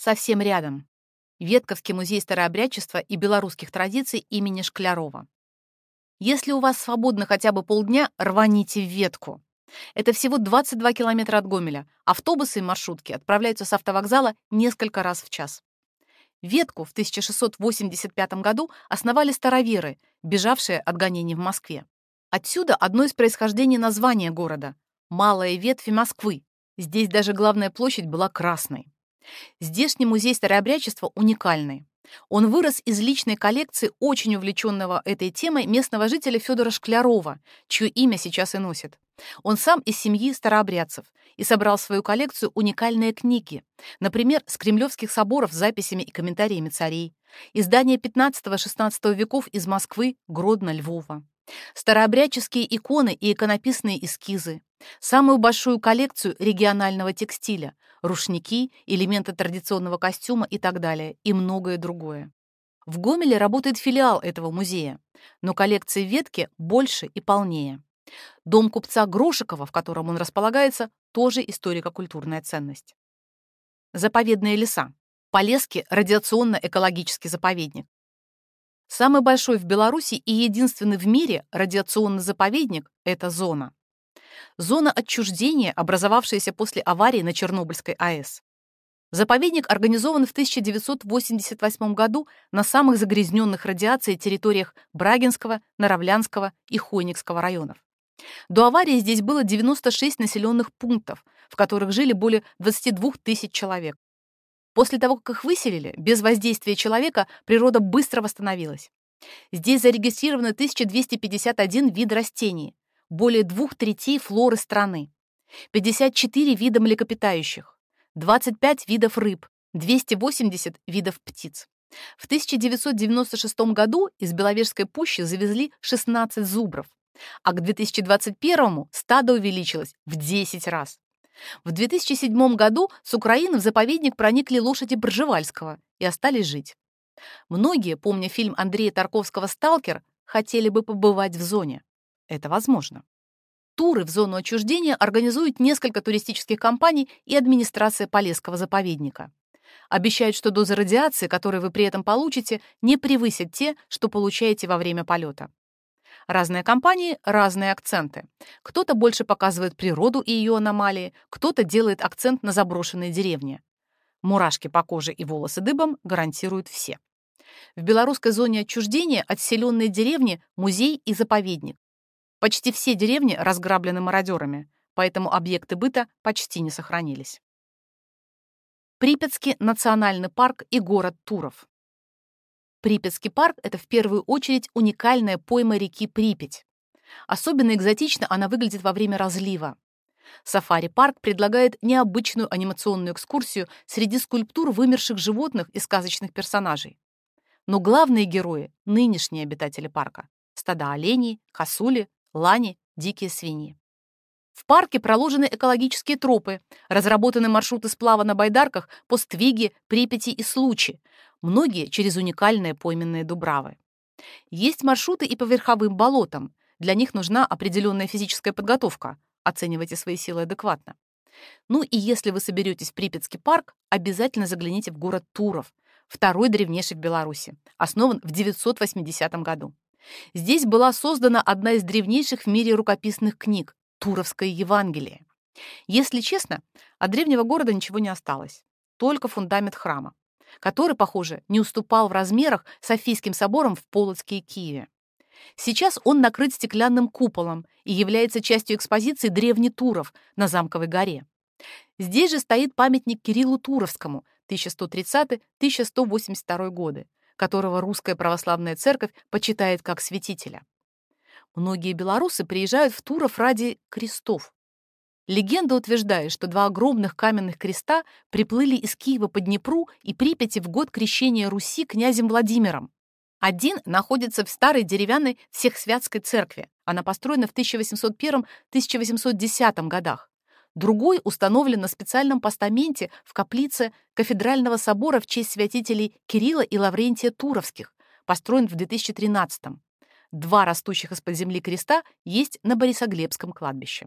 совсем рядом. Ветковский музей старообрядчества и белорусских традиций имени Шклярова. Если у вас свободно хотя бы полдня, рваните в ветку. Это всего 22 километра от Гомеля. Автобусы и маршрутки отправляются с автовокзала несколько раз в час. Ветку в 1685 году основали староверы, бежавшие от гонений в Москве. Отсюда одно из происхождений названия города — Малая ветвь Москвы. Здесь даже главная площадь была красной. Здешний музей старообрядчества уникальный. Он вырос из личной коллекции очень увлеченного этой темой местного жителя Федора Шклярова, чье имя сейчас и носит. Он сам из семьи старообрядцев и собрал в свою коллекцию уникальные книги, например, с кремлевских соборов с записями и комментариями царей, издания 15-16 веков из Москвы, Гродно, Львова, старообрядческие иконы и иконописные эскизы, самую большую коллекцию регионального текстиля, рушники, элементы традиционного костюма и так далее, и многое другое. В Гомеле работает филиал этого музея, но коллекции ветки больше и полнее. Дом купца Грошикова, в котором он располагается, тоже историко-культурная ценность. Заповедные леса. Полесский радиационно-экологический заповедник. Самый большой в Беларуси и единственный в мире радиационный заповедник — это зона. Зона отчуждения, образовавшаяся после аварии на Чернобыльской АЭС. Заповедник организован в 1988 году на самых загрязненных радиацией территориях Брагинского, Наравлянского и Хойникского районов. До аварии здесь было 96 населенных пунктов, в которых жили более 22 тысяч человек. После того, как их выселили, без воздействия человека природа быстро восстановилась. Здесь зарегистрировано 1251 вид растений, более двух третей флоры страны, 54 вида млекопитающих, 25 видов рыб, 280 видов птиц. В 1996 году из Беловежской пущи завезли 16 зубров, а к 2021 стадо увеличилось в 10 раз. В 2007 году с Украины в заповедник проникли лошади Бржевальского и остались жить. Многие, помня фильм Андрея Тарковского «Сталкер», хотели бы побывать в зоне. Это возможно. Туры в зону отчуждения организуют несколько туристических компаний и администрация Полесского заповедника. Обещают, что дозы радиации, которые вы при этом получите, не превысят те, что получаете во время полета. Разные компании — разные акценты. Кто-то больше показывает природу и ее аномалии, кто-то делает акцент на заброшенные деревни. Мурашки по коже и волосы дыбом гарантируют все. В белорусской зоне отчуждения отселенные деревни — музей и заповедник. Почти все деревни разграблены мародерами, поэтому объекты быта почти не сохранились. Припятский национальный парк и город Туров. Припятский парк — это в первую очередь уникальная пойма реки Припять. Особенно экзотично она выглядит во время разлива. Сафари-парк предлагает необычную анимационную экскурсию среди скульптур вымерших животных и сказочных персонажей. Но главные герои — нынешние обитатели парка — стада оленей, косули, лани, дикие свиньи. В парке проложены экологические тропы, разработаны маршруты сплава на байдарках по Ствиге, Припяти и Случи, многие через уникальные пойменные дубравы. Есть маршруты и по верховым болотам. Для них нужна определенная физическая подготовка. Оценивайте свои силы адекватно. Ну и если вы соберетесь в Припятский парк, обязательно загляните в город Туров, второй древнейший в Беларуси, основан в 980 году. Здесь была создана одна из древнейших в мире рукописных книг — Туровское Евангелие. Если честно, от древнего города ничего не осталось, только фундамент храма, который, похоже, не уступал в размерах Софийским собором в Полоцке и Киеве. Сейчас он накрыт стеклянным куполом и является частью экспозиции «Древний Туров» на Замковой горе. Здесь же стоит памятник Кириллу Туровскому 1130-1182 годы, которого русская православная церковь почитает как святителя. Многие белорусы приезжают в Туров ради крестов. Легенда утверждает, что два огромных каменных креста приплыли из Киева по Днепру и Припяти в год крещения Руси князем Владимиром. Один находится в старой деревянной Всехсвятской церкви. Она построена в 1801-1810 годах. Другой установлен на специальном постаменте в каплице кафедрального собора в честь святителей Кирилла и Лаврентия Туровских, построен в 2013 -м. Два растущих из-под земли креста есть на Борисоглебском кладбище.